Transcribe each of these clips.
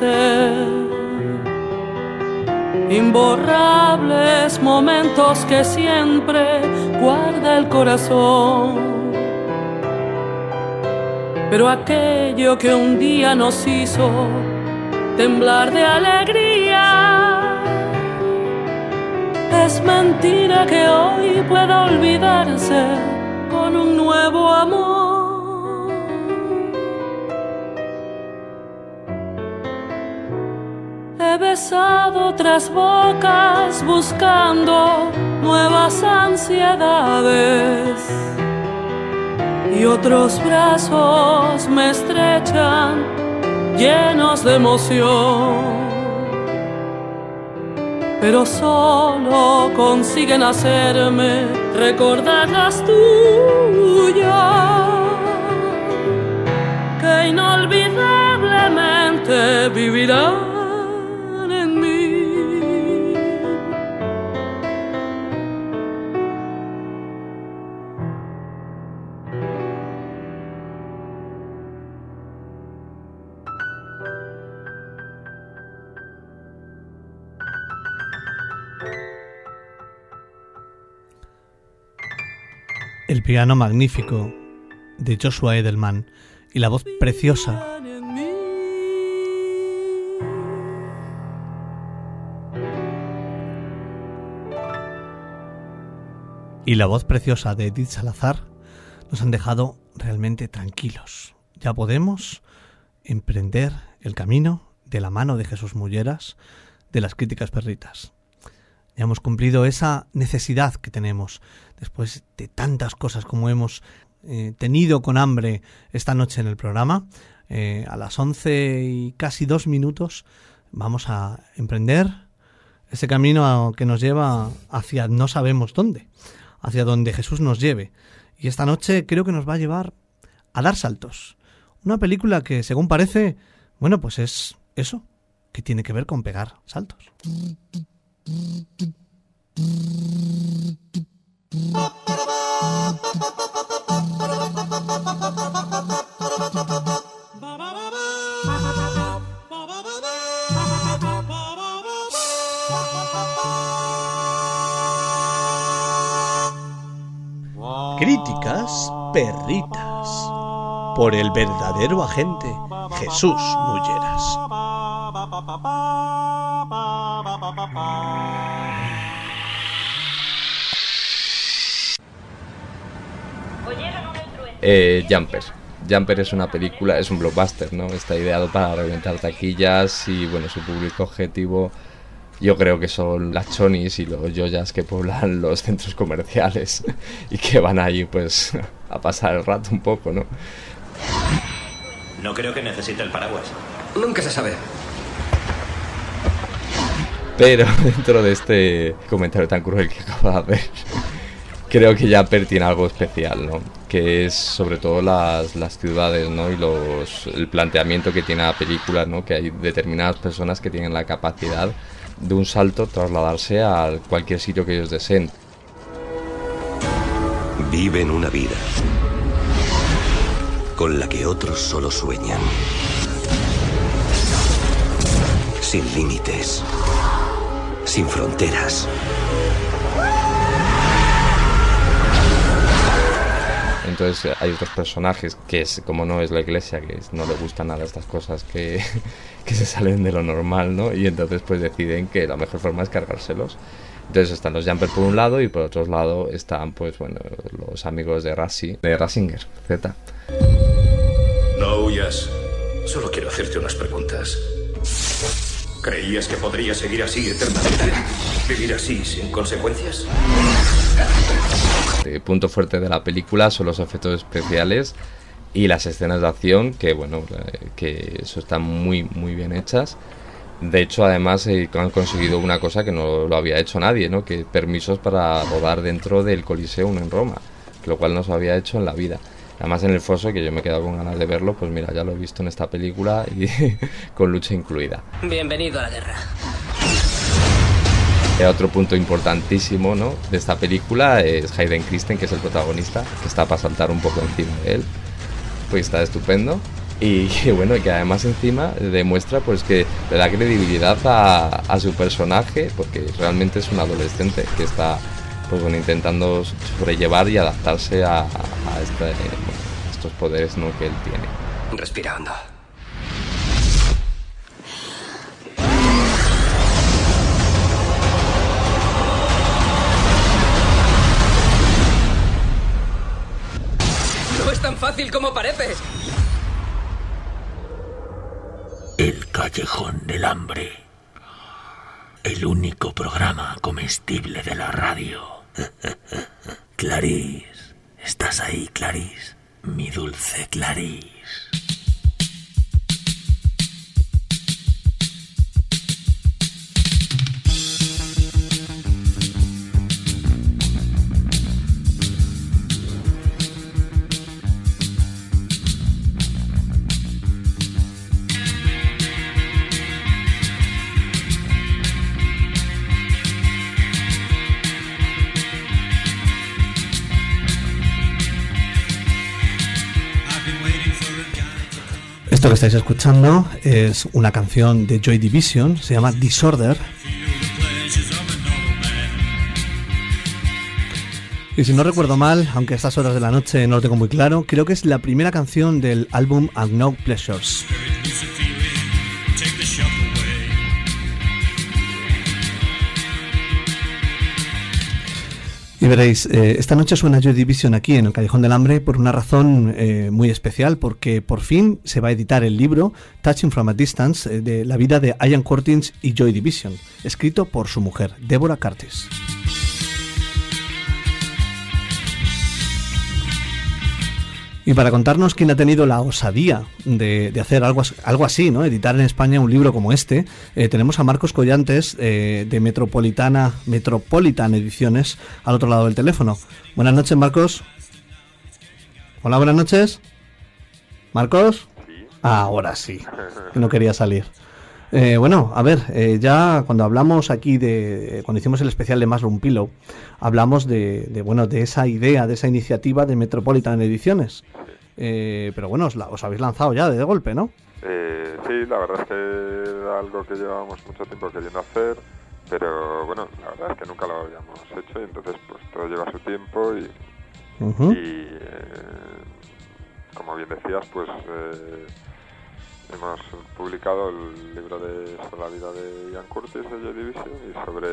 olvidarse. Imborrables momentos que siempre guarda el corazón. Pero aquello que un día nos hizo temblar de alegría es mentira que hoy pueda olvidarse con un nuevo amor. Otras bocas buscando nuevas ansiedades. Y otros brazos me estrechan llenos de emoción. Pero solo consiguen hacerme recordar las tuyas, que inolvidablemente vivirán El piano magnífico de Joshua Edelman y la voz preciosa y la voz preciosa de Edith Salazar nos han dejado realmente tranquilos. Ya podemos emprender el camino de la mano de Jesús Mulleras de las críticas perritas. Hemos cumplido esa necesidad que tenemos después de tantas cosas como hemos eh, tenido con hambre esta noche en el programa. Eh, a las 11 y casi dos minutos vamos a emprender ese camino que nos lleva hacia no sabemos dónde, hacia donde Jesús nos lleve. Y esta noche creo que nos va a llevar a dar saltos. Una película que, según parece, bueno, pues es eso, que tiene que ver con pegar saltos. Críticas perritas por el verdadero agente Jesús Mulleras. Eh, Jumper. Jumper es una película, es un blockbuster, ¿no? Está ideado para reventar taquillas y, bueno, su público objetivo yo creo que son las chonis y los yoyas que poblan los centros comerciales y que van ahí, pues, a pasar el rato un poco, ¿no? No creo que necesite el paraguas. Nunca se sabe. Pero dentro de este comentario tan cruel que acabo de hacer, creo que Jumper tiene algo especial, ¿no? Que es sobre todo las, las ciudades, ¿no? Y los, el planteamiento que tiene la película, ¿no? Que hay determinadas personas que tienen la capacidad de un salto trasladarse a cualquier sitio que ellos deseen. Viven una vida con la que otros solo sueñan. Sin límites. Sin fronteras. Entonces eh, hay otros personajes que es como no es la iglesia, que no le gustan nada estas cosas que, que se salen de lo normal, ¿no? Y entonces pues deciden que la mejor forma es cargárselos. Entonces están los Jumper por un lado y por otro lado están pues bueno los amigos de Rassi, de Rasinger, Z. No huyas. Solo quiero hacerte unas preguntas. ¿Creías que podría seguir así eternamente? ¿Vivir así sin consecuencias? El punto fuerte de la película son los efectos especiales y las escenas de acción que bueno eh, que eso están muy muy bien hechas. De hecho además eh, han conseguido una cosa que no lo había hecho nadie no que permisos para rodar dentro del Coliseum en Roma lo cual no se había hecho en la vida. Además en el foso que yo me he quedado con ganas de verlo pues mira ya lo he visto en esta película y con lucha incluida. Bienvenido a la guerra. Eh, Otro punto importantísimo ¿no? de esta película es Hayden Christen, que es el protagonista, que está para saltar un poco encima de él. pues está estupendo. Y bueno, que además encima demuestra pues que le da credibilidad a, su personaje, porque realmente es un adolescente que está pues intentando sobrellevar y adaptarse a, a este, estos poderes ¿no? que él tiene. Respira hondo. Fácil como parece. El Callejón del Hambre. El único programa comestible de la radio. Clarice. ¿Estás ahí, Clarice? Mi dulce Clarice. Que estáis escuchando es una canción de Joy Division, se llama Disorder. Y si no recuerdo mal, aunque a estas horas de la noche no lo tengo muy claro, creo que es la primera canción del álbum Unknown Pleasures. Y veréis, eh, esta noche suena Joy Division aquí en el Callejón del Hambre por una razón eh, muy especial, porque por fin se va a editar el libro Touching from a Distance eh, de la vida de Ian Curtis y Joy Division, escrito por su mujer, Deborah Curtis. Y para contarnos quién ha tenido la osadía de, de hacer algo, algo así, ¿no? editar en España un libro como este, eh, tenemos a Marcos Collantes eh, de Metropolitana, Metropolitan Ediciones al otro lado del teléfono. Buenas noches, Marcos. Hola, buenas noches. ¿Marcos? Ah, ahora sí, que no quería salir. Eh, bueno, a ver, eh, ya cuando hablamos aquí de, cuando hicimos el especial de Mushroom Pillow, hablamos de, de, bueno, de esa idea, de esa iniciativa de Metropolitan Ediciones. Eh, pero bueno, os, la- os habéis lanzado ya de golpe, ¿no? Eh, sí, la verdad es que era algo que llevábamos mucho tiempo queriendo hacer, pero bueno, la verdad es que nunca lo habíamos hecho y entonces pues todo lleva su tiempo y, y, eh, como bien decías, pues eh, hemos publicado el libro de, sobre la vida de Ian Curtis de Joy Division y sobre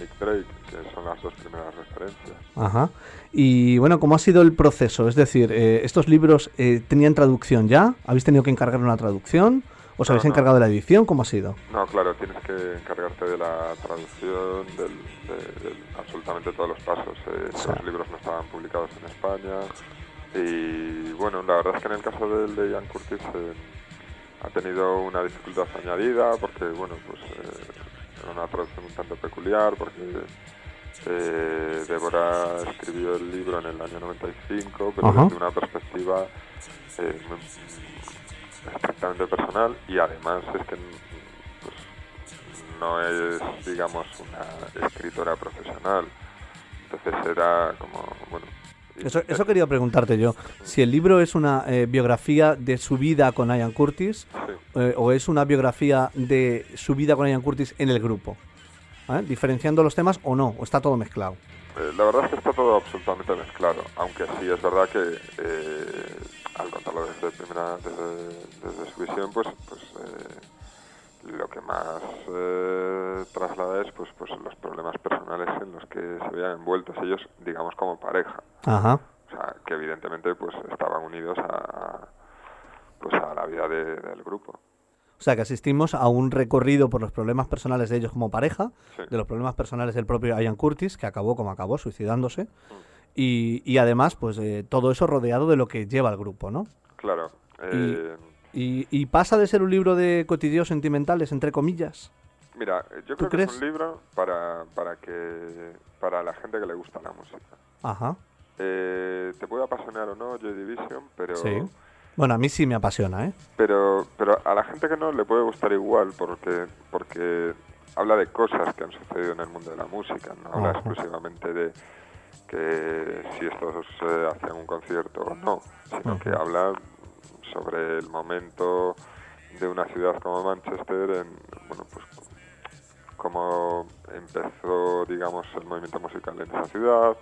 Nick Drake, que son las dos primeras referencias. Ajá. Y bueno, ¿cómo ha sido el proceso? Es decir, eh, ¿estos libros eh, tenían traducción ya? ¿Habéis tenido que encargar una traducción? ¿Os No, habéis no. encargado de la edición? ¿Cómo ha sido? No, claro, tienes que encargarte de la traducción del, de, de absolutamente todos los pasos. Eh. Los libros no estaban publicados en España y bueno, la verdad es que en el caso del de Ian Curtis eh, ha tenido una dificultad añadida porque bueno, pues eh, era una traducción un tanto peculiar porque eh, Débora escribió el libro en el año 95, pero Ajá. desde una perspectiva eh, estrictamente personal y además es que pues, no es, digamos, una escritora profesional. Entonces era como, bueno... Eso, eso quería preguntarte yo. Si el libro es una eh, biografía de su vida con Ian Curtis Sí. eh, o es una biografía de su vida con Ian Curtis en el grupo. ¿Eh? Diferenciando los temas o no, o está todo mezclado. La verdad es que está todo absolutamente mezclado, aunque sí es verdad que al contarlo desde primera desde, desde su visión, pues, pues lo que más traslada es pues, pues los problemas personales en los que se veían envueltos ellos, digamos, como pareja. Ajá. O sea, que evidentemente pues estaban unidos a, pues, a la vida de- del grupo. O sea que asistimos a un recorrido por los problemas personales de ellos como pareja, Sí. de los problemas personales del propio Ian Curtis, que acabó como acabó, suicidándose. Y, y además, pues eh, todo eso rodeado de lo que lleva el grupo, ¿no? Claro. eh, Y, y pasa de ser un libro de cotidios sentimentales, entre comillas. Mira, yo ¿Tú creo que es un libro para, para que para la gente que le gusta la música. Ajá. Eh, te puede apasionar o no Joy Division, pero Sí. Bueno, a mí sí me apasiona, ¿eh? pero pero a la gente que no le puede gustar igual porque porque habla de cosas que han sucedido en el mundo de la música, no habla Ajá. exclusivamente de que si estos eh, hacían un concierto o no, sino que habla sobre el momento de una ciudad como Manchester, en, bueno, pues cómo empezó, digamos, el movimiento musical en esa ciudad,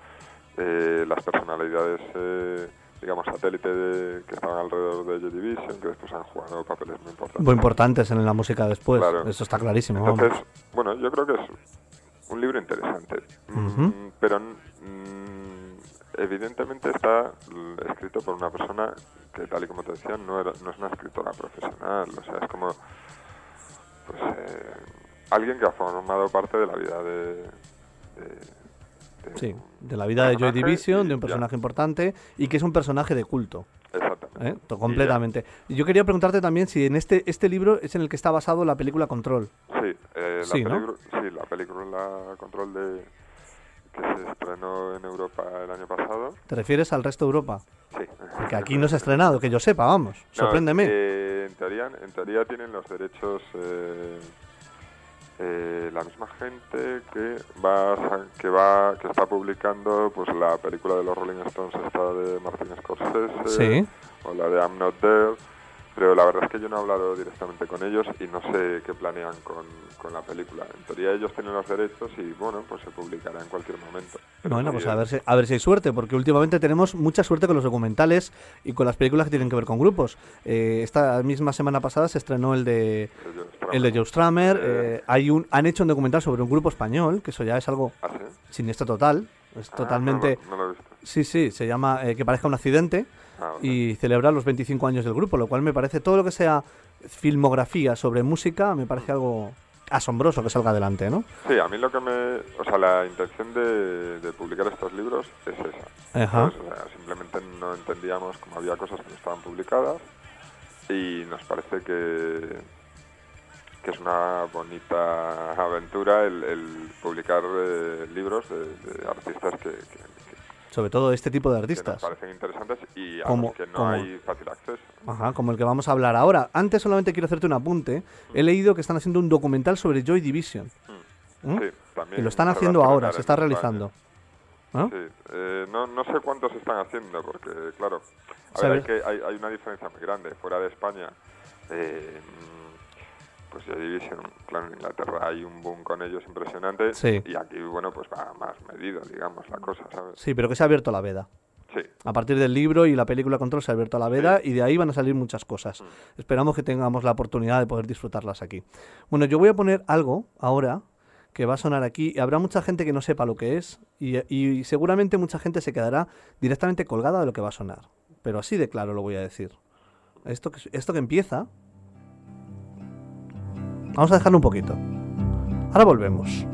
eh, las personalidades, eh, digamos, satélite de- que estaban alrededor de Joy Division, que después han jugado papeles muy importantes. Muy importantes en la música después. Claro. Eso está clarísimo. vamos. Entonces, bueno, yo creo que es un libro interesante, Ujú. pero mm, evidentemente está escrito por una persona que, tal y como te decía, no, era- no es una escritora profesional, o sea, es como pues eh, alguien que ha formado parte de la vida de... de- de Sí, de la vida de Joy Division, de un ya. personaje importante y que es un personaje de culto. Exactamente. ¿eh? Ya. Completamente. Y yo quería preguntarte también si en este, este libro es en el que está basado la película Control. Sí, eh, la Sí, ¿no? película, sí, la película Control de que se estrenó en Europa el año pasado. ¿Te refieres al resto de Europa? Sí. Porque aquí no se ha estrenado, que yo sepa, vamos. No, Sorpréndeme. eh, en, teoría, en teoría tienen los derechos eh, eh, la misma gente que va, que va que está publicando pues la película de los Rolling Stones esta de Martin Scorsese Sí. o la de I'm Not There pero la verdad es que yo no he hablado directamente con ellos y no sé qué planean con, con la película. En teoría ellos tienen los derechos y bueno, pues se publicará en cualquier momento. Pero Bueno, pues a ver, si, a ver si hay suerte, porque últimamente tenemos mucha suerte con los documentales y con las películas que tienen que ver con grupos. Eh, esta misma semana pasada se estrenó el de el de Joe Strummer. Eh, eh, hay un, han hecho un documental sobre un grupo español, que eso ya es algo ¿Ah, sí? siniestro total. Es Ah, totalmente... No, no lo he visto. Sí, sí, se llama eh, Que parezca un accidente Ah, y celebrar los 25 años del grupo, lo cual me parece todo lo que sea filmografía sobre música, me parece algo asombroso que salga adelante, ¿no? Sí, a mí lo que me... O sea, la intención de, de publicar estos libros es esa. O sea, simplemente no entendíamos cómo había cosas que no estaban publicadas y nos parece que, que es una bonita aventura el, el publicar eh, libros de, de artistas que- Sobre todo este tipo de que nos artistas. parecen interesantes y a Como- los que no como- hay fácil acceso. Ajá, como el que vamos a hablar ahora. Antes solamente quiero hacerte un apunte. He leído que están haciendo un documental sobre Joy Division. ¿Mm? Sí, también Y lo están haciendo ahora, se está realizando. ¿no? Sí, eh, no, no sé cuántos están haciendo, porque, claro, a ver, hay, que, hay, hay una diferencia muy grande. Fuera de España, eh, mm, pues ya Division, claro, en Inglaterra hay un boom con ellos impresionante. Sí. Y aquí, bueno, pues va más medido, digamos, la cosa, ¿sabes? Sí, pero que se ha abierto la veda. Sí. A partir del libro y la película Control se ha abierto la veda y de ahí van a salir muchas cosas. Esperamos que tengamos la oportunidad de poder disfrutarlas aquí. Bueno, yo voy a poner algo ahora que va a sonar aquí y habrá mucha gente que no sepa lo que es y, y seguramente mucha gente se quedará directamente colgada de lo que va a sonar. Pero así de claro lo voy a decir. Esto que, esto que empieza... Vamos a dejarlo un poquito. Ahora volvemos.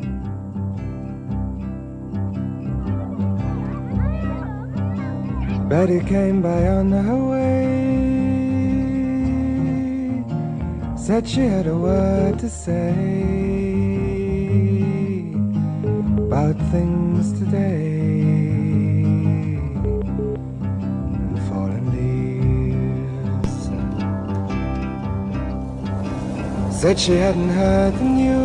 Betty came by on her way. Said she had a word to say about things today. Said she hadn't heard the news.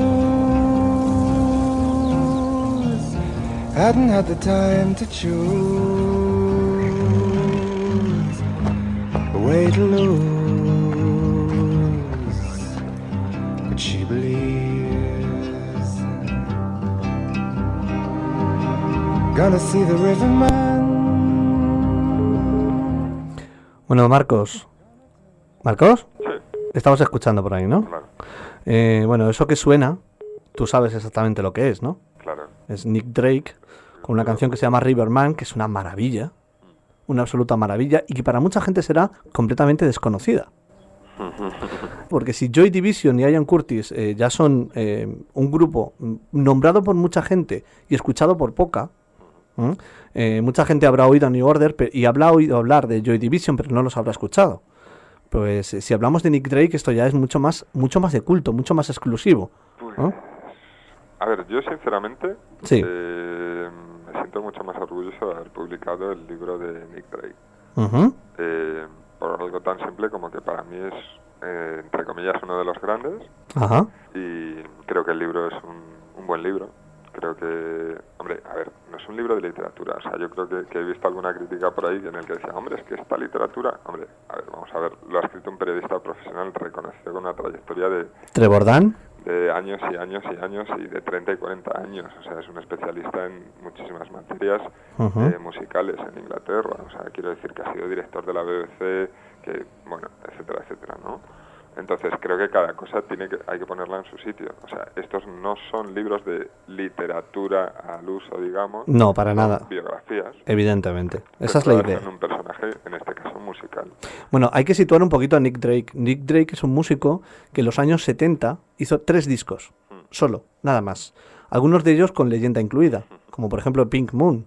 Hadn't had the time to choose a way to lose. But she believes. Gonna see the riverman. Bueno, Marcos. ¿Marcos? Estamos escuchando por ahí, ¿no? claro, Eh, bueno, eso que suena, tú sabes exactamente lo que es, ¿no? claro. Es Nick Drake con una canción que se llama Riverman, que es una maravilla, una absoluta maravilla y que para mucha gente será completamente desconocida. Porque si Joy Division y Ian Curtis eh, ya son eh, un grupo nombrado por mucha gente y escuchado por poca, eh, mucha gente habrá oído a New Order y habrá oído hablar de Joy Division, pero no los habrá escuchado. Pues eh, si hablamos de Nick Drake, esto ya es mucho más, mucho más de culto, mucho más exclusivo. ¿no? A ver, yo sinceramente Sí. eh, me siento mucho más orgulloso de haber publicado el libro de Nick Drake. Eh, por algo tan simple como que para mí es, eh, entre comillas, uno de los grandes Ajá. y creo que el libro es un, un buen libro. Creo que, hombre, a ver, no es un libro de literatura, o sea, yo creo que, que he visto alguna crítica por ahí en el que decía, hombre, es que esta literatura, hombre, a ver, vamos a ver, lo ha escrito un periodista profesional reconocido con una trayectoria de, ¿Trebordán? de años y años y años y de 30 y 40 años. O sea, es un especialista en muchísimas materias eh, musicales en Inglaterra. O sea, quiero decir que ha sido director de la BBC, que, bueno, etcétera, etcétera, ¿no? Entonces creo que cada cosa tiene que, hay que ponerla en su sitio. O sea, estos no son libros de literatura al uso, digamos. No, para nada. Biografías. Evidentemente. Esa es la idea. En un personaje, en este caso musical. Bueno, hay que situar un poquito a Nick Drake. Nick Drake es un músico que en los años 70 hizo tres discos, solo, nada más. Algunos de ellos con leyenda incluida, como por ejemplo Pink Moon,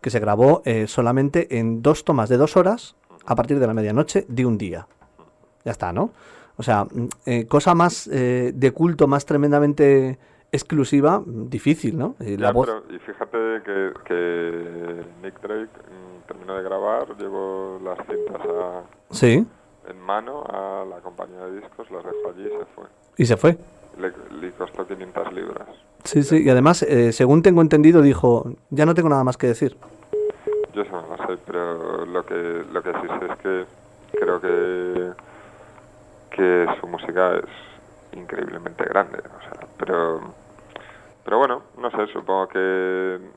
que se grabó eh, solamente en dos tomas de dos horas a partir de la medianoche de un día. Ya está, ¿no? O sea, mm, eh, cosa más eh, de culto, más tremendamente exclusiva, mm, difícil, ¿no? Y la Ya, voz... pero- y fíjate que, que Nick Drake mm, terminó de grabar, llevó las cintas a, Sí, en mano a la compañía de discos, las dejó allí y se fue. y se fue. Le, le costó 500 libras. Sí, sí, y además, eh, según tengo entendido, dijo, ya no tengo nada más que decir. Yo eso no lo sé, pero lo que, lo que sí sé es que creo que, que su música es increíblemente grande. O sea, pero, pero bueno, no sé, supongo que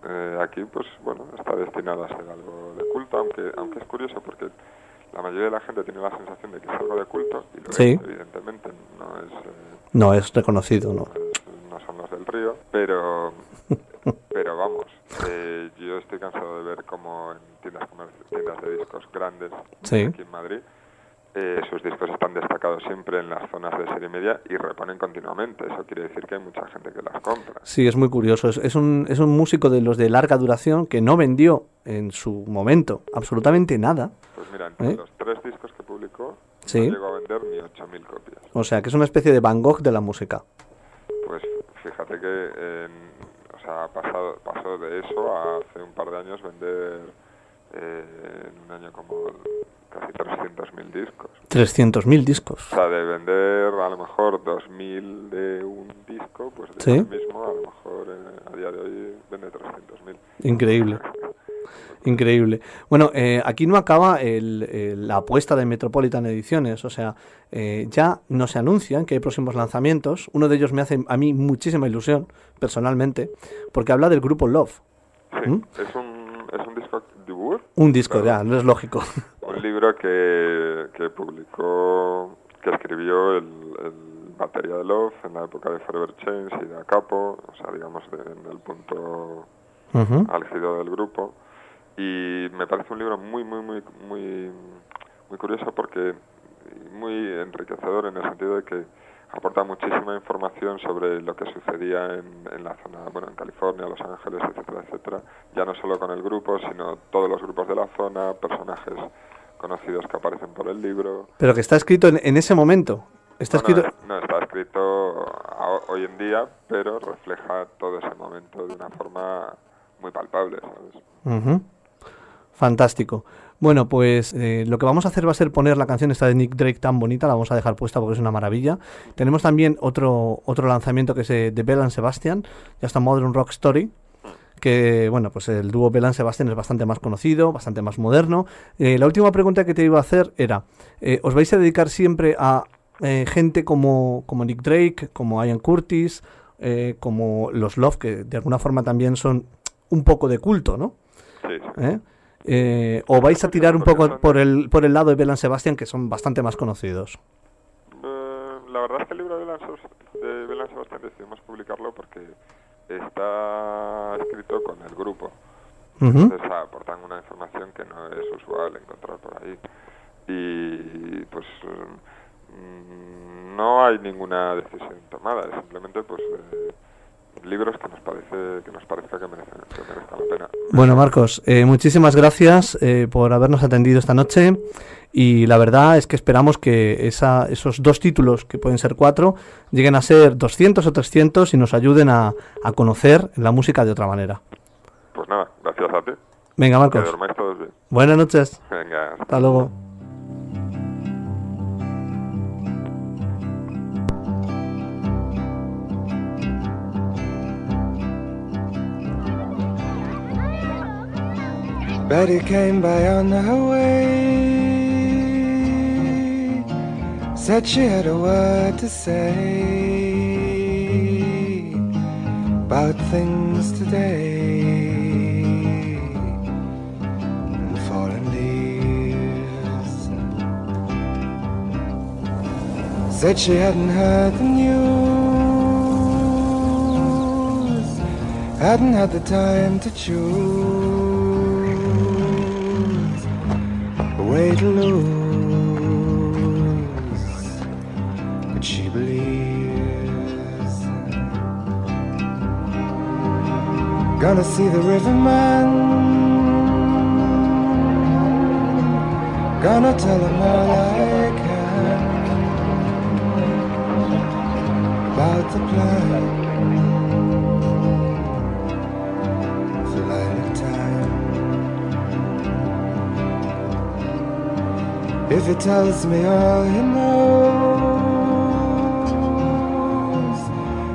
eh, aquí pues bueno está destinado a ser algo de culto, aunque, aunque es curioso porque la mayoría de la gente tiene la sensación de que es algo de culto y lo Sí. es, evidentemente no es... eh, No es reconocido, ¿no? no son los del río, pero pero vamos, eh, yo estoy cansado de ver cómo en tiendas, tiendas de discos grandes Sí. aquí en Madrid eh, sus discos están destacados siempre en las zonas de serie media y reponen continuamente. Eso quiere decir que hay mucha gente que las compra. Sí, es muy curioso. Es, es un, es un músico de los de larga duración que no vendió en su momento absolutamente nada. Pues mira, entre ¿Eh? los tres discos que publicó, Sí. no llegó a vender ni 8.000 copias. O sea, que es una especie de Van Gogh de la música. Pues fíjate que en- o sea, pasado, pasó de eso a hace un par de años vender eh, en un año como casi 300.000 discos. 300.000 discos. O sea, de vender a lo mejor 2.000 de un disco, pues de Sí. mismo a lo mejor eh, a día de hoy vende 300.000. Increíble. Increíble. Bueno, eh, aquí no acaba el- el- la apuesta de Metropolitan Ediciones. O sea, eh, ya no se anuncian que hay próximos lanzamientos. Uno de ellos me hace a mí muchísima ilusión, personalmente, porque habla del grupo Love. Sí, ¿Mm? es un, es un disco debut, Un disco, ya, no es lógico. Un libro que, que publicó, que escribió el, el batería de Love en la época de Forever Change y de Acapo, o sea, digamos de- en el punto Ujú. álgido del grupo. Y me parece un libro muy, muy, muy, muy, muy curioso porque muy enriquecedor en el sentido de que aporta muchísima información sobre lo que sucedía en, en la zona, bueno, en California, Los Ángeles, etcétera, etcétera. Ya no solo con el grupo, sino todos los grupos de la zona, personajes conocidos que aparecen por el libro. Pero que está escrito en, en ese momento. Está escrito... no, está escrito hoy en día, pero refleja todo ese momento de una forma muy palpable, ¿sabes? Fantástico. Bueno, pues eh, lo que vamos a hacer va a ser poner la canción esta de Nick Drake tan bonita, la vamos a dejar puesta porque es una maravilla. Tenemos también otro, otro lanzamiento que es eh, de Bell and Sebastian, ya está Modern Rock Story, que bueno, pues el dúo Bell and Sebastian es bastante más conocido, bastante más moderno. Eh, la última pregunta que te iba a hacer era, eh, ¿os vais a dedicar siempre a eh, gente como, como Nick Drake, como Ian Curtis, eh, como los Love, que de alguna forma también son un poco de culto, ¿no? Sí, o vais a tirar un poco por el, por el lado de Belan Sebastian, que son bastante más conocidos. La verdad es que el libro de Belan Sebastián decidimos publicarlo porque está escrito con el grupo. Entonces aportan una información que no es usual encontrar por ahí. Y pues mm, no hay ninguna decisión tomada, es simplemente pues eh, libros que nos parece que nos parezca que merecen, que merezcan la pena. Bueno, Marcos, eh, muchísimas gracias eh, por habernos atendido esta noche. Y la verdad es que esperamos que esa, esos dos títulos, que pueden ser cuatro, lleguen a ser 200 o 300 y nos ayuden a, a conocer la música de otra manera. Pues nada, gracias a ti. Venga, Marcos. dormáis todos bien. Buenas noches. Venga, Hasta luego. Betty came by on her way. Said she had a word to say about things today and fallen leaves. Said she hadn't heard the news, hadn't had the time to choose way to lose. But she believes. Gonna see the riverman. Gonna tell him all I can about the plan If he tells me all he knows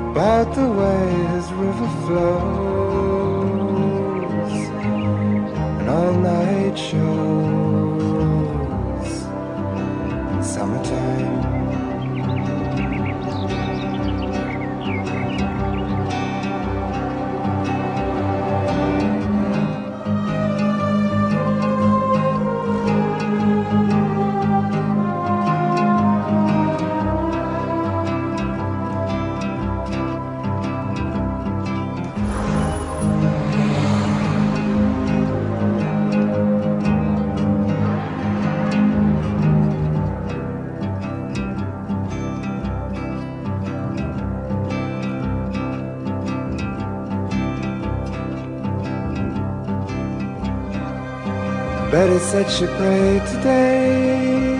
about the way his river flows and all night shows Betty said she prayed today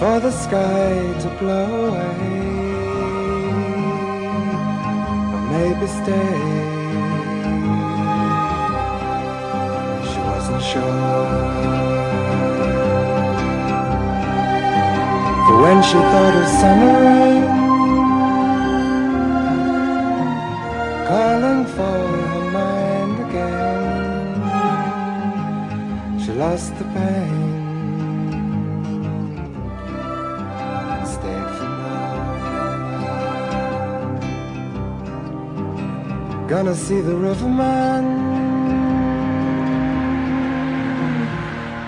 for the sky to blow away, or maybe stay. She wasn't sure. For when she thought of summer rain lost the pain. Stayed for more. Gonna see the riverman.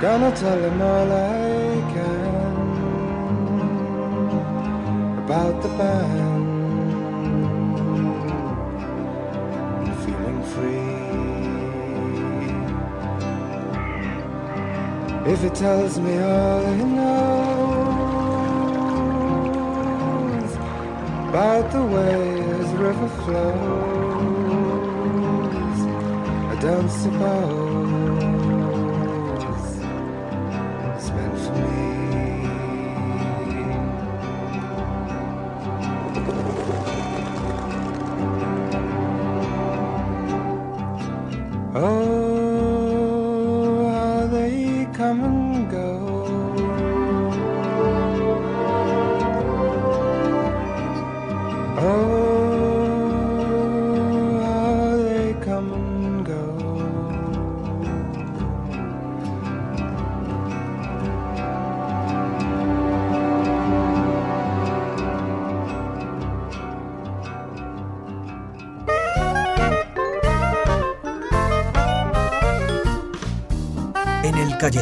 Gonna tell him all I can about the band. If it tells me all it knows about the way this river flows, I don't suppose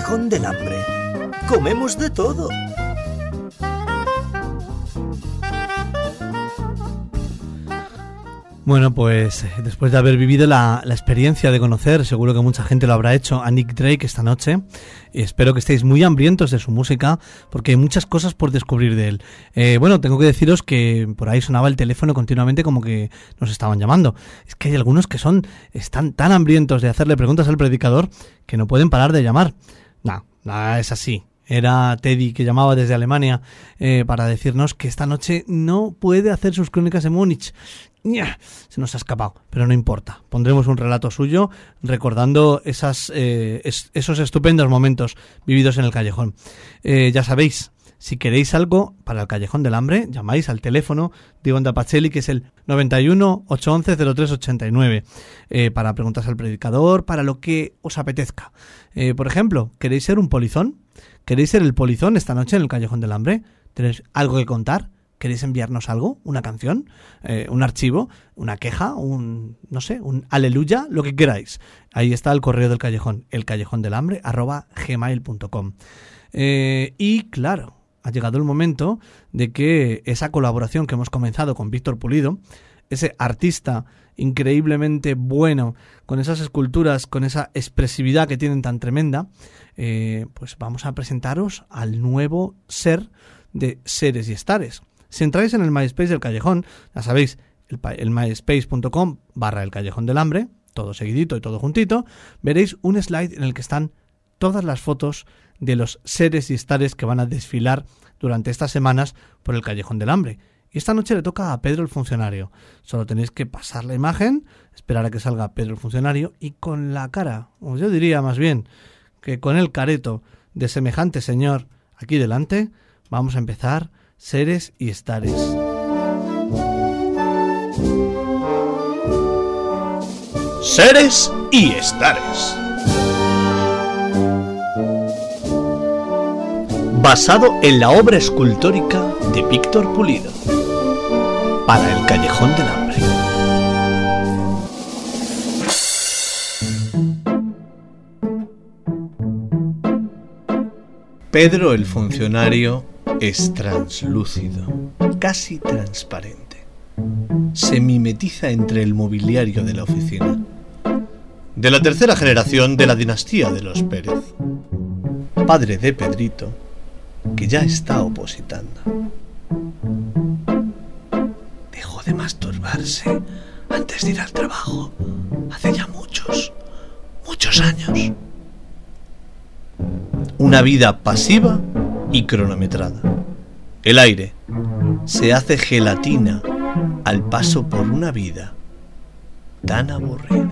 callejón del hambre comemos de todo. Bueno, pues eh, después de haber vivido la, experiencia de conocer, seguro que mucha gente lo habrá hecho, a Nick Drake esta noche, espero que estéis muy hambrientos de su música, porque hay muchas cosas por descubrir de él. Eh, bueno, tengo que deciros que por ahí sonaba el teléfono continuamente como que nos estaban llamando. Es que hay algunos que son, están tan hambrientos de hacerle preguntas al predicador que no pueden parar de llamar. No, es así. Era Teddy que llamaba desde Alemania eh, para decirnos que esta noche no puede hacer sus crónicas en Múnich. Se nos ha escapado, pero no importa. Pondremos un relato suyo recordando esas, eh, es- esos estupendos momentos vividos en el callejón. Eh, ya sabéis, Si queréis algo para el Callejón del Hambre, llamáis al teléfono de Onda Pacelli, que es el 91 811 0389, eh, para preguntas al predicador, para lo que os apetezca. Eh, por ejemplo, ¿queréis ser un polizón? ¿Queréis ser el polizón esta noche en el Callejón del Hambre? ¿Tenéis algo que contar? ¿Queréis enviarnos algo? ¿Una canción? Eh, ¿Un archivo? ¿Una queja? ¿Un, no sé, un aleluya? Lo que queráis. Ahí está el correo del callejón, el callejón del hambre, arroba. Eh, y claro, ha llegado el momento de que esa colaboración que hemos comenzado con Víctor Pulido, ese artista increíblemente bueno, con esas esculturas, con esa expresividad que tienen tan tremenda, eh, pues vamos a presentaros al nuevo ser de seres y estares. Si entráis en el MySpace del Callejón, ya sabéis, el, el myspace.com barra el Callejón del Hambre, todo seguidito y todo juntito, veréis un slide en el que están todas las fotos de los seres y estares que van a desfilar durante estas semanas por el Callejón del Hambre. Y esta noche le toca a Pedro el Funcionario. Solo tenéis que pasar la imagen, esperar a que salga Pedro el Funcionario y con la cara, o yo diría más bien, que con el careto de semejante señor aquí delante, vamos a empezar seres y estares. Seres y estares. Basado en la obra escultórica de Víctor Pulido. Para el Callejón del Hambre. Pedro el funcionario es translúcido, casi transparente. Se mimetiza entre el mobiliario de la oficina. De la tercera generación de la dinastía de los Pérez. Padre de Pedrito, que ya está opositando. Antes de ir al trabajo. Hace ya muchos, muchos años. Una vida pasiva y cronometrada. El aire se hace gelatina al paso por una vida tan aburrida.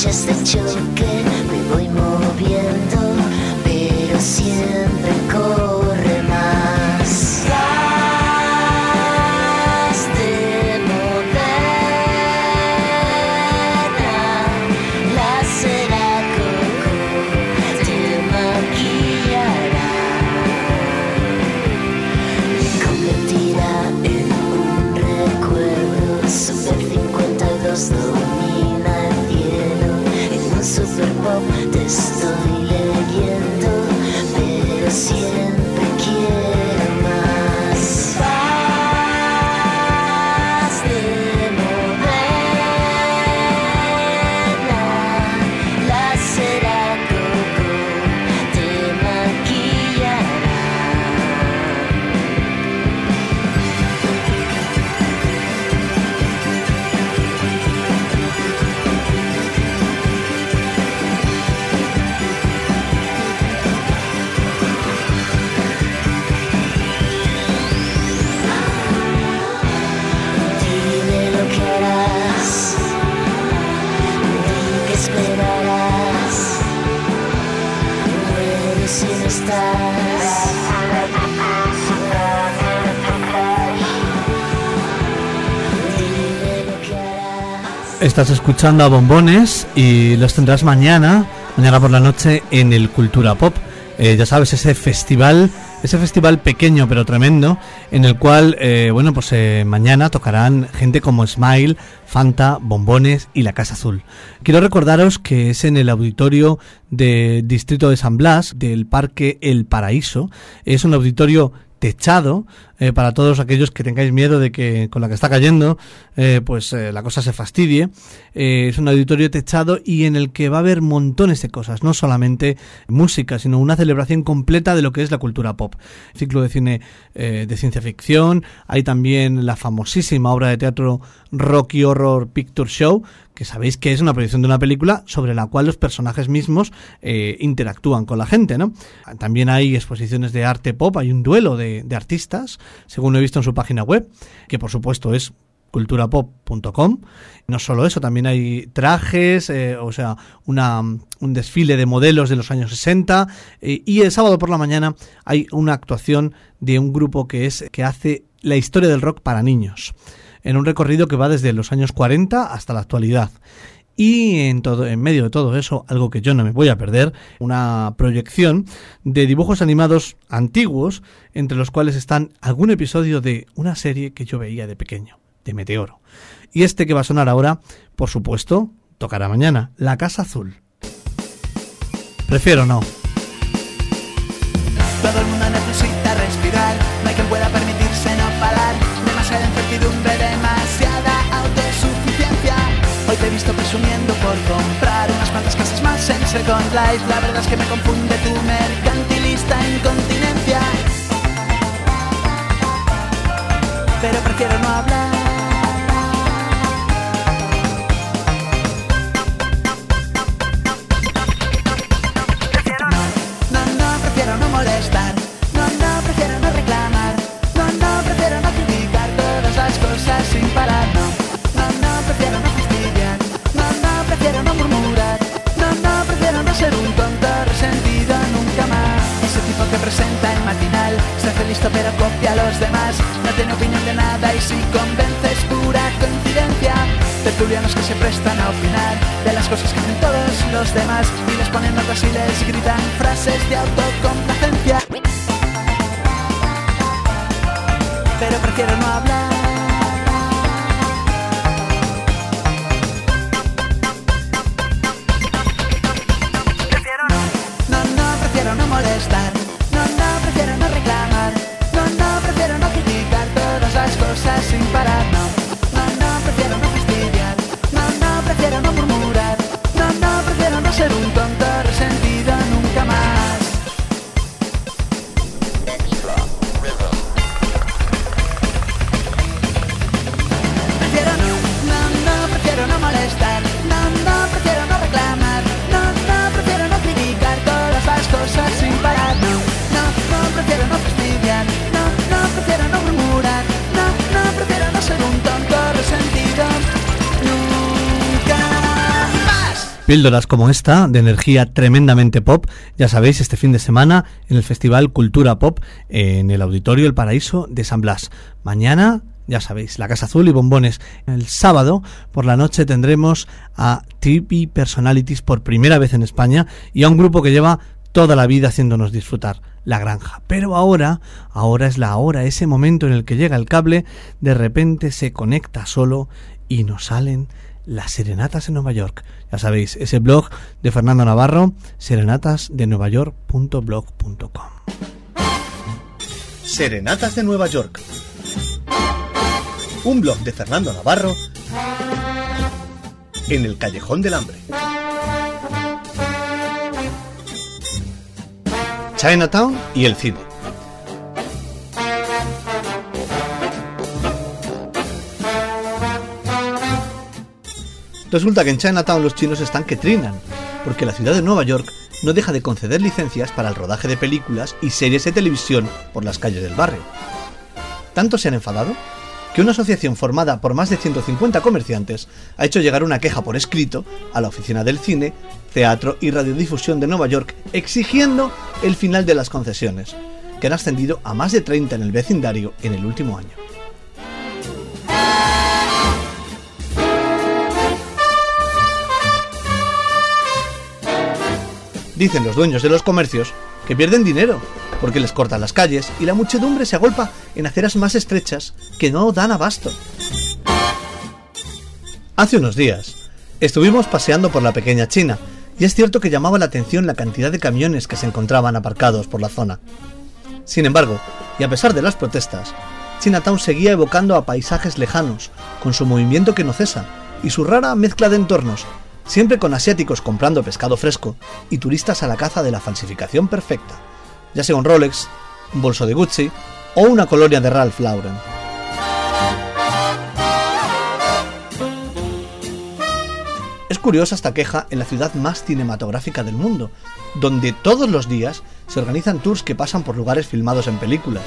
Coches de choque, me voy Estás escuchando a Bombones y los tendrás mañana, mañana por la noche en el Cultura Pop. Eh, ya sabes, ese festival, ese festival pequeño pero tremendo, en el cual, eh, bueno, pues eh, mañana tocarán gente como Smile, Fanta, Bombones y La Casa Azul. Quiero recordaros que es en el auditorio del Distrito de San Blas, del Parque El Paraíso. Es un auditorio techado eh, para todos aquellos que tengáis miedo de que con la que está cayendo eh, pues eh, la cosa se fastidie. Es un auditorio techado y en el que va a haber montones de cosas no solamente música sino una celebración completa de lo que es la cultura pop. Ciclo de cine de ciencia ficción hay también la famosísima obra de teatro Rocky Horror Picture Show que sabéis que es una proyección de una película sobre la cual los personajes mismos eh, interactúan con la gente, ¿no? También hay exposiciones de arte pop, hay un duelo de, artistas, según lo he visto en su página web, que por supuesto es culturapop.com. No solo eso, también hay trajes, eh, o sea, una, un desfile de modelos de los años 60 eh, y el sábado por la mañana hay una actuación de un grupo que es que hace la historia del rock para niños en un recorrido que va desde los años 40 hasta la actualidad. Y en, todo, en medio de todo eso, algo que yo no me voy a perder, una proyección de dibujos animados antiguos, entre los cuales están algún episodio de una serie que yo veía de pequeño, de Meteoro. Y este que va a sonar ahora, por supuesto, tocará mañana, La Casa Azul. Prefiero no. Todo el mundo necesita respirar, no hay pueda permitirse he visto presumiendo por comprar unas cuantas casas más en Second Life. La verdad es que me confunde tu mercantilista incontinencia. Pero prefiero no hablar. No, no, prefiero no molestar. No, no, prefiero no reclamar. No, no, prefiero no criticar todas las cosas sin parar. Prefiero no murmurar. No, no, prefiero no ser un tonto resentido nunca más. Ese tipo que presenta el matinal se hace listo pero copia a los demás. No tiene opinión de nada y si convence es pura coincidencia. Tertulianos que se prestan a opinar de las cosas que hacen todos los demás y les ponen notas y les gritan frases de autocomplacencia. Pero prefiero no hablar. cosas sin parar. No, no, no, prefiero no fastidiar. No, no, prefiero no murmurar. No, no, prefiero no ser un tonto resentido. Píldoras como esta, de energía tremendamente pop, ya sabéis, este fin de semana en el Festival Cultura Pop en el Auditorio El Paraíso de San Blas. Mañana, ya sabéis, la Casa Azul y Bombones. El sábado por la noche tendremos a TV Personalities por primera vez en España y a un grupo que lleva toda la vida haciéndonos disfrutar, La Granja. Pero ahora, ahora es la hora, ese momento en el que llega el cable, de repente se conecta solo y nos salen las serenatas en Nueva York. Ya sabéis, ese blog de Fernando Navarro, serenatasdenuevayork.blog.com. Serenatas de Nueva York. Un blog de Fernando Navarro en el Callejón del Hambre. Chinatown y el cine. Resulta que en Chinatown los chinos están que trinan, porque la ciudad de Nueva York no deja de conceder licencias para el rodaje de películas y series de televisión por las calles del barrio. Tanto se han enfadado que una asociación formada por más de 150 comerciantes ha hecho llegar una queja por escrito a la Oficina del Cine, Teatro y Radiodifusión de Nueva York exigiendo el final de las concesiones, que han ascendido a más de 30 en el vecindario en el último año. Dicen los dueños de los comercios que pierden dinero porque les cortan las calles y la muchedumbre se agolpa en aceras más estrechas que no dan abasto. Hace unos días estuvimos paseando por la pequeña China y es cierto que llamaba la atención la cantidad de camiones que se encontraban aparcados por la zona. Sin embargo, y a pesar de las protestas, Chinatown seguía evocando a paisajes lejanos, con su movimiento que no cesa y su rara mezcla de entornos, siempre con asiáticos comprando pescado fresco y turistas a la caza de la falsificación perfecta, ya sea un Rolex, un bolso de Gucci o una colonia de Ralph Lauren. Es curiosa esta queja en la ciudad más cinematográfica del mundo, donde todos los días se organizan tours que pasan por lugares filmados en películas.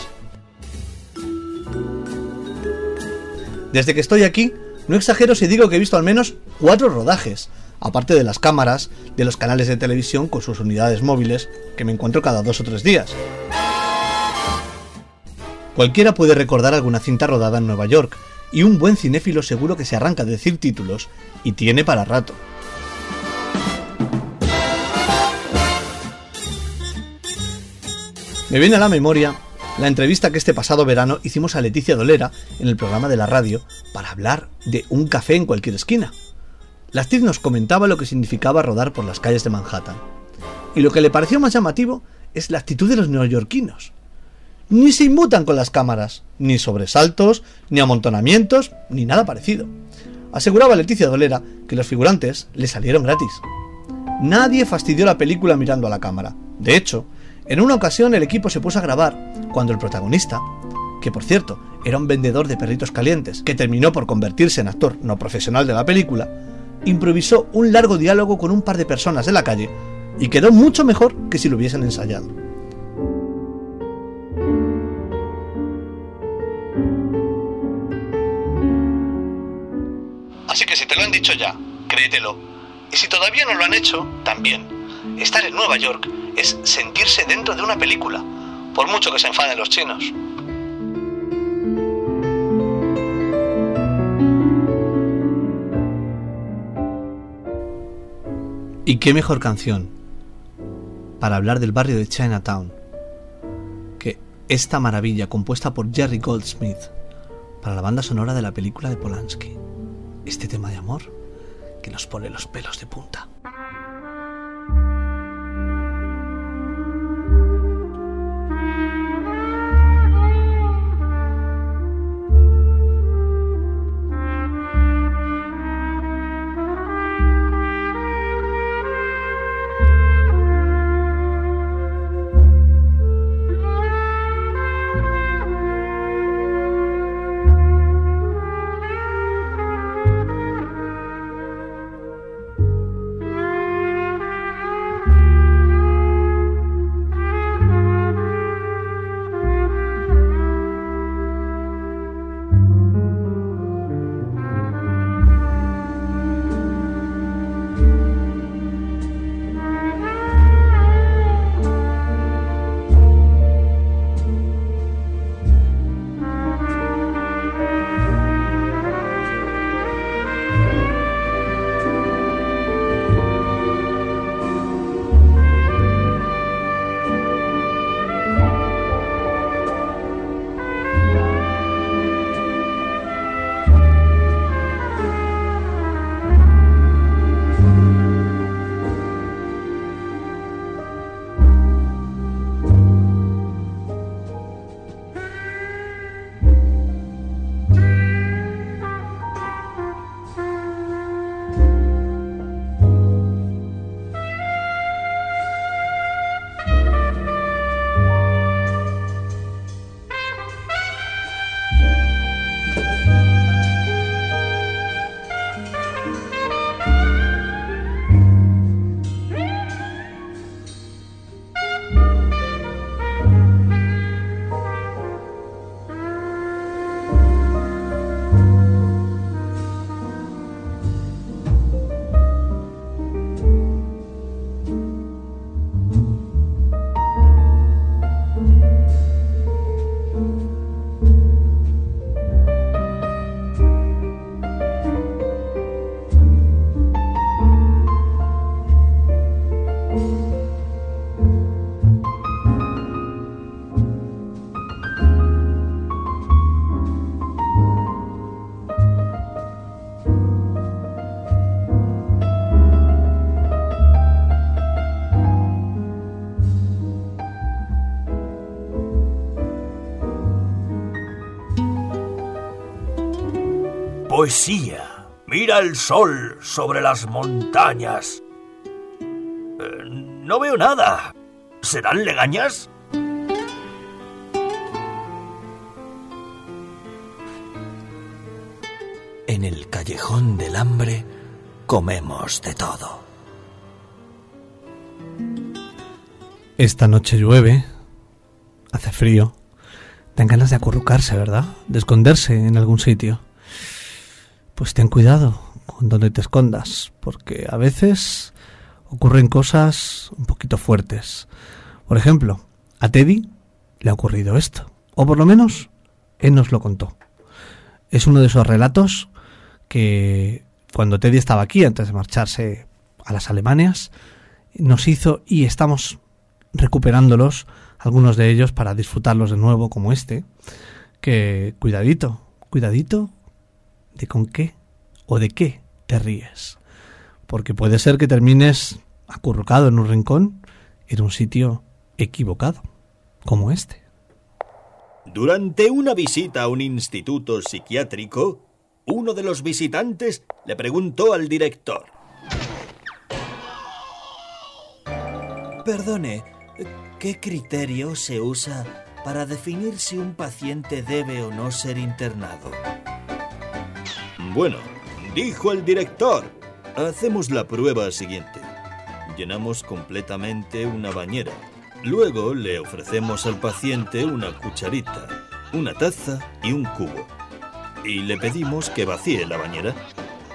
Desde que estoy aquí, no exagero si digo que he visto al menos cuatro rodajes, aparte de las cámaras de los canales de televisión con sus unidades móviles, que me encuentro cada dos o tres días. Cualquiera puede recordar alguna cinta rodada en Nueva York, y un buen cinéfilo seguro que se arranca de decir títulos, y tiene para rato. Me viene a la memoria la entrevista que este pasado verano hicimos a Leticia Dolera en el programa de la radio para hablar de un café en cualquier esquina. La actriz nos comentaba lo que significaba rodar por las calles de Manhattan. Y lo que le pareció más llamativo es la actitud de los neoyorquinos. Ni se inmutan con las cámaras, ni sobresaltos, ni amontonamientos, ni nada parecido. Aseguraba Leticia Dolera que los figurantes le salieron gratis. Nadie fastidió la película mirando a la cámara. De hecho, en una ocasión el equipo se puso a grabar cuando el protagonista, que por cierto era un vendedor de perritos calientes, que terminó por convertirse en actor no profesional de la película, improvisó un largo diálogo con un par de personas de la calle y quedó mucho mejor que si lo hubiesen ensayado. Así que si te lo han dicho ya, créetelo. Y si todavía no lo han hecho, también. Estar en Nueva York es sentirse dentro de una película, por mucho que se enfaden los chinos. ¿Y qué mejor canción para hablar del barrio de Chinatown que esta maravilla compuesta por Jerry Goldsmith para la banda sonora de la película de Polanski? Este tema de amor que nos pone los pelos de punta. Poesía. Mira el sol sobre las montañas. Eh, no veo nada. ¿Serán legañas? En el callejón del hambre comemos de todo. Esta noche llueve, hace frío, dan ganas de acurrucarse, ¿verdad? De esconderse en algún sitio. Pues ten cuidado con donde te escondas, porque a veces ocurren cosas un poquito fuertes. Por ejemplo, a Teddy le ha ocurrido esto, o por lo menos él nos lo contó. Es uno de esos relatos que cuando Teddy estaba aquí, antes de marcharse a las Alemanias, nos hizo y estamos recuperándolos, algunos de ellos, para disfrutarlos de nuevo, como este, que cuidadito, cuidadito de con qué o de qué te ríes. Porque puede ser que termines acurrucado en un rincón en un sitio equivocado, como este. Durante una visita a un instituto psiquiátrico, uno de los visitantes le preguntó al director. Perdone, ¿qué criterio se usa para definir si un paciente debe o no ser internado? Bueno, dijo el director, hacemos la prueba siguiente. Llenamos completamente una bañera. Luego le ofrecemos al paciente una cucharita, una taza y un cubo. Y le pedimos que vacíe la bañera.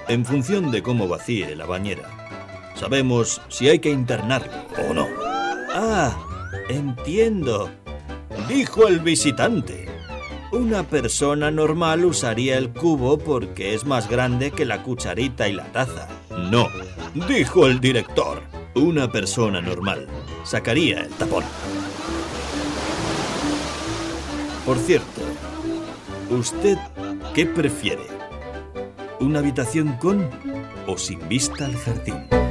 En función de cómo vacíe la bañera, sabemos si hay que internarlo o no. Ah, entiendo. Dijo el visitante. Una persona normal usaría el cubo porque es más grande que la cucharita y la taza. No, dijo el director. Una persona normal sacaría el tapón. Por cierto, ¿usted qué prefiere? ¿Una habitación con o sin vista al jardín?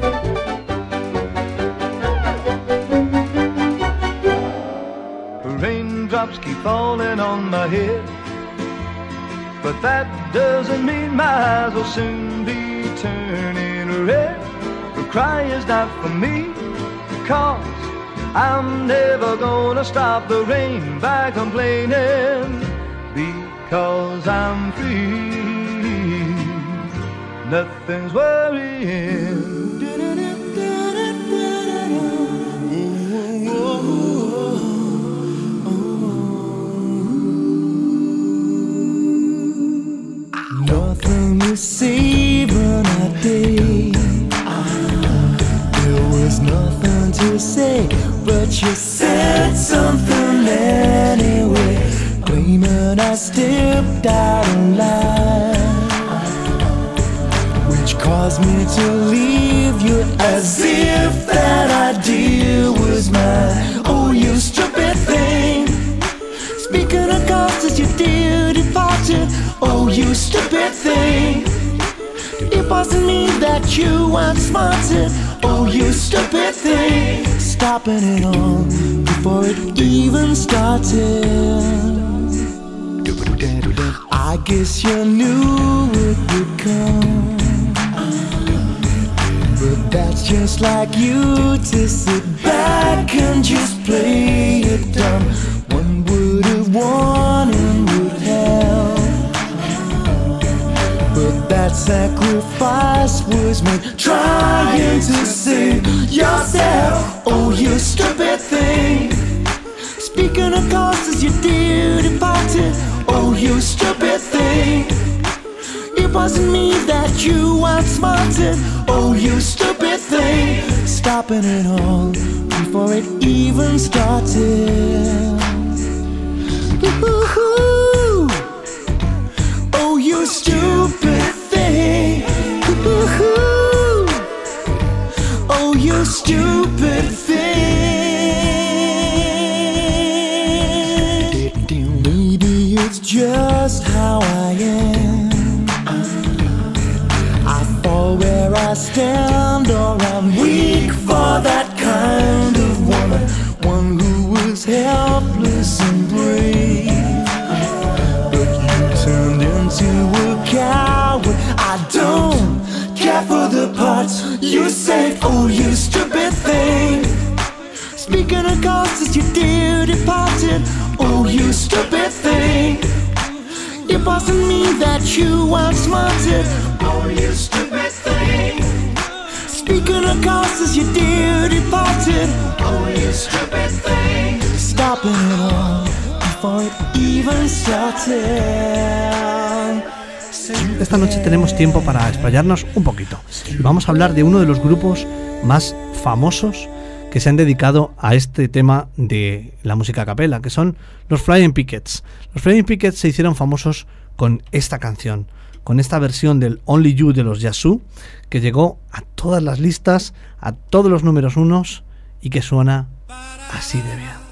Raindrops keep falling on my head. But that doesn't mean my eyes will soon be turning red. The cry is not for me, cause I'm never gonna stop the rain by complaining. Because I'm free, nothing's worrying. On a day. There was nothing to say, but you said something anyway. Claiming I stepped out of line, which caused me to leave you as if that idea was mine. Oh, you stupid thing. Speaking of cost as you did departure. Oh, you stupid thing. It wasn't me that you weren't smarted. Oh, you stupid thing. Stopping it all before it even started. I guess you knew it would come. But that's just like you to sit back and just play it dumb. One would have won that sacrifice was made trying to save yourself. Oh, you stupid thing. Speaking of cost as you did departed. Oh, you stupid thing. It wasn't me that you outsmarted. Oh, you stupid thing. Stopping it all before it even started. Ooh, oh, you stupid stupid thing. Maybe it's just how I am. I fall where I stand, or I'm weak for that kind of woman. One who was helpless you said, oh, you stupid thing. Speaking of causes, you dear departed, oh, you stupid thing. It wasn't me that you outsmarted, oh, you stupid thing. Speaking of causes, you dear departed, oh, you stupid thing. Stopping it all before it even started. Esta noche tenemos tiempo para explayarnos un poquito. Y vamos a hablar de uno de los grupos más famosos que se han dedicado a este tema de la música a capela, que son los Flying Pickets. Los Flying Pickets se hicieron famosos con esta canción, con esta versión del Only You de los Yazoo, que llegó a todas las listas, a todos los números unos y que suena así de bien.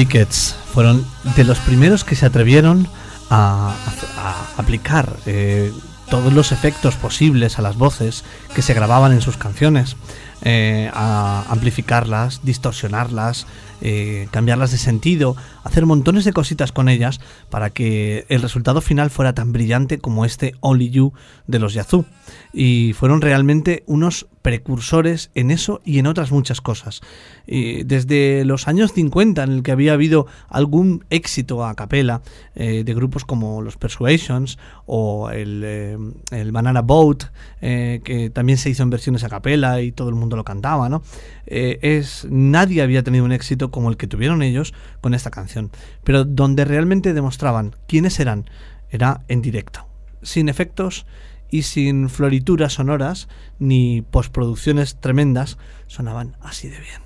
Pickets fueron de los primeros que se atrevieron a, aplicar eh, todos los efectos posibles a las voces que se grababan en sus canciones, eh, a amplificarlas, distorsionarlas, eh, cambiarlas de sentido, hacer montones de cositas con ellas para que el resultado final fuera tan brillante como este Only You de los Yazoo. Y fueron realmente unos precursores en eso y en otras muchas cosas. Y desde los años 50, en el que había habido algún éxito a capela eh, de grupos como los Persuasions o el, eh, el Banana Boat, eh, que también se hizo en versiones a capela y todo el mundo lo cantaba, ¿no? Eh, es, nadie había tenido un éxito como el que tuvieron ellos con esta canción. Pero donde realmente demostraban quiénes eran, era en directo, sin efectos y sin florituras sonoras ni postproducciones tremendas, sonaban así de bien.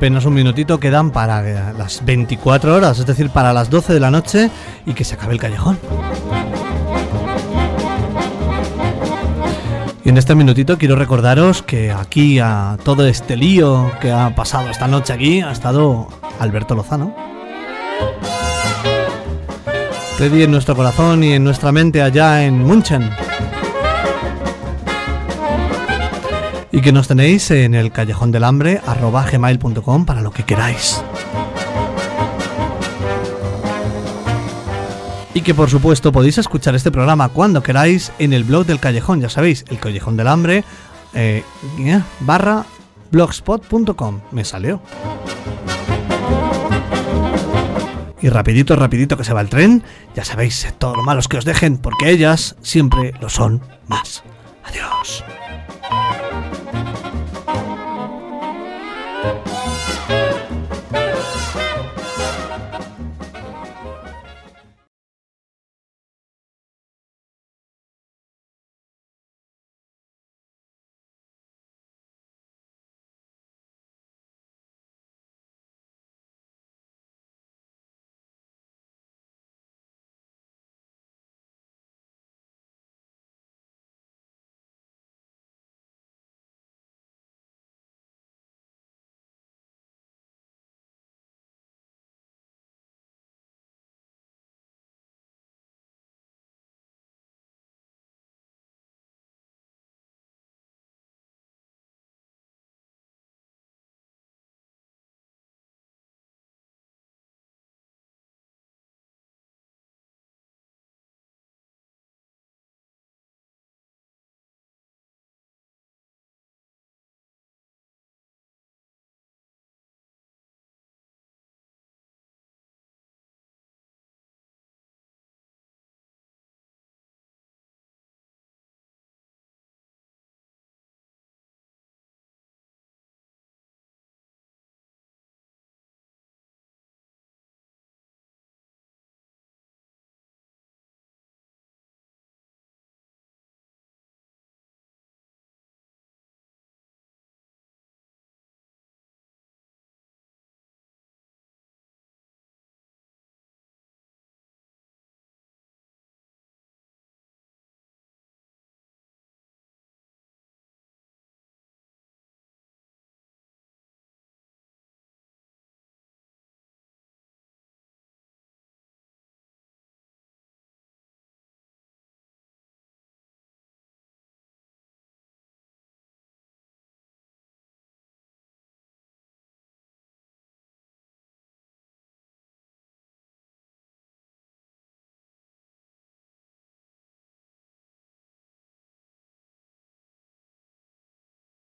apenas un minutito quedan para las 24 horas, es decir, para las 12 de la noche y que se acabe el callejón. Y en este minutito quiero recordaros que aquí a todo este lío que ha pasado esta noche aquí ha estado Alberto Lozano. Teddy en nuestro corazón y en nuestra mente allá en Munchen. y que nos tenéis en el callejón del hambre arroba gmail.com para lo que queráis. Y que por supuesto podéis escuchar este programa cuando queráis en el blog del callejón, ya sabéis, el callejón del hambre eh, eh, barra blogspot.com. Me salió. Y rapidito, rapidito que se va el tren, ya sabéis, todos los malos que os dejen, porque ellas siempre lo son más. Adiós.